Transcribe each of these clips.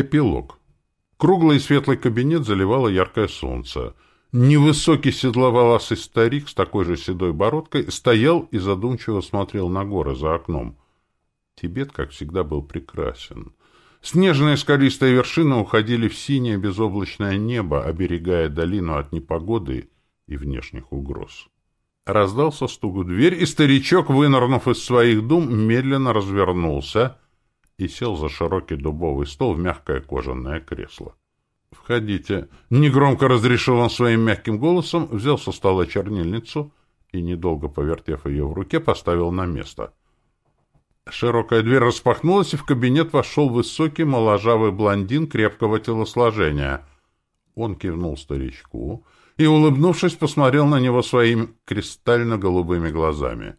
Эпилог. Круглый и светлый кабинет заливало яркое солнце. Невысокий седловолосый старик с такой же седой бородкой стоял и задумчиво смотрел на горы за окном. Тибет, как всегда, был прекрасен. Снежные скалистые вершины уходили в синее безоблачное небо, оберегая долину от непогоды и внешних угроз. Раздался стук в дверь, и старичок, вынырнув из своих дум, медленно развернулся и сел за широкий дубовый стол в мягкое кожаное кресло. «Входите!» — негромко разрешил он своим мягким голосом, взял со стола чернильницу и, недолго повертев ее в руке, поставил на место. Широкая дверь распахнулась, и в кабинет вошел высокий моложавый блондин крепкого телосложения. Он кивнул старичку и, улыбнувшись, посмотрел на него своими кристально-голубыми глазами.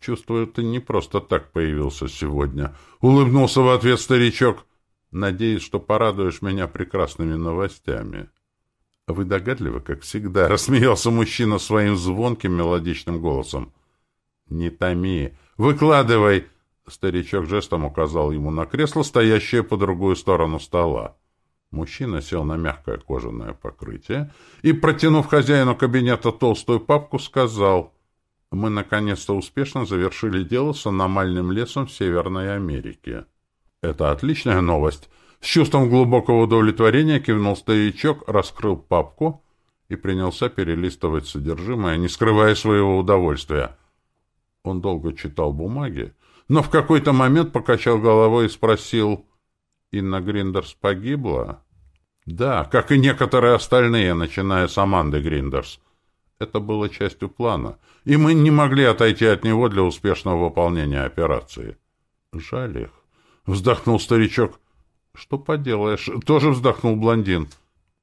«Чувствую, ты не просто так появился сегодня», — улыбнулся в ответ старичок. «Надеюсь, что порадуешь меня прекрасными новостями». «Вы догадливы, как всегда», — рассмеялся мужчина своим звонким мелодичным голосом. «Не томи! Выкладывай!» Старичок жестом указал ему на кресло, стоящее по другую сторону стола. Мужчина сел на мягкое кожаное покрытие и, протянув хозяину кабинета толстую папку, сказал, «Мы наконец-то успешно завершили дело с аномальным лесом в Северной Америке». «Это отличная новость!» С чувством глубокого удовлетворения кивнул старичок, раскрыл папку и принялся перелистывать содержимое, не скрывая своего удовольствия. Он долго читал бумаги, но в какой-то момент покачал головой и спросил, «Инна Гриндерс погибла?» «Да, как и некоторые остальные, начиная с Аманды Гриндерс. Это было частью плана, и мы не могли отойти от него для успешного выполнения операции». «Жаль их», — вздохнул старичок. «Что поделаешь?» — тоже вздохнул блондин.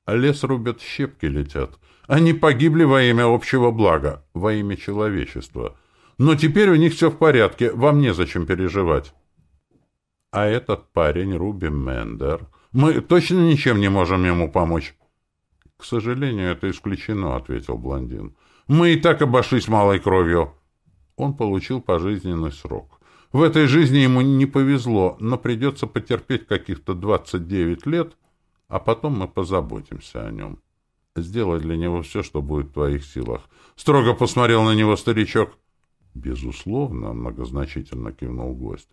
«Лес рубят, щепки летят. Они погибли во имя общего блага, во имя человечества». Но теперь у них все в порядке, вам незачем переживать. А этот парень, Руби Мендер, мы точно ничем не можем ему помочь? К сожалению, это исключено, ответил блондин. Мы и так обошлись малой кровью. Он получил пожизненный срок. В этой жизни ему не повезло, но придется потерпеть каких-то 29 лет, а потом мы позаботимся о нем. Сделай для него все, что будет в твоих силах. Строго посмотрел на него старичок. Безусловно, многозначительно кивнул гость.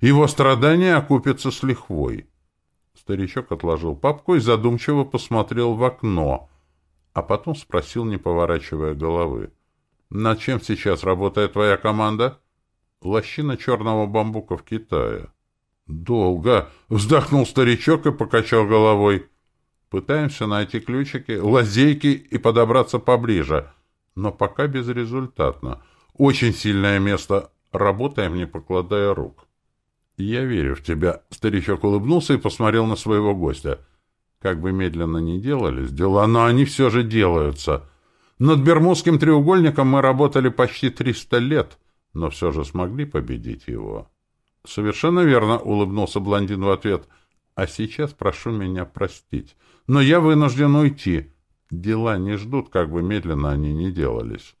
Его страдания окупятся с лихвой. Старичок отложил папку и задумчиво посмотрел в окно, а потом спросил, не поворачивая головы. «Над чем сейчас работает твоя команда?» «Лощина черного бамбука в Китае». «Долго!» — вздохнул старичок и покачал головой. «Пытаемся найти ключики, лазейки и подобраться поближе, но пока безрезультатно. Очень сильное место. Работаем, не покладая рук. Я верю в тебя. Старичок улыбнулся и посмотрел на своего гостя. Как бы медленно ни делались дела, но они все же делаются. Над Бермудским треугольником мы работали почти триста лет, но все же смогли победить его. Совершенно верно, улыбнулся блондин в ответ. А сейчас прошу меня простить. Но я вынужден уйти. Дела не ждут, как бы медленно они ни делались.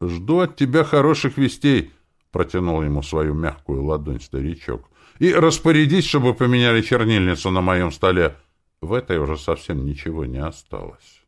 — Жду от тебя хороших вестей, — протянул ему свою мягкую ладонь старичок. — И распорядись, чтобы поменяли чернильницу на моем столе. В этой уже совсем ничего не осталось.